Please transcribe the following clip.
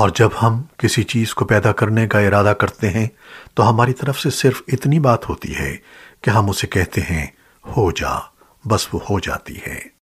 اور جب ہم کسی چیز کو پیدا کرنے کا ارادہ کرتے ہیں، تو ہماری طرف سے صرف اتنی بات ہوتی ہے کہ ہم اسے کہتے ہیں، ہو جا، بس وہ ہو جاتی ہے۔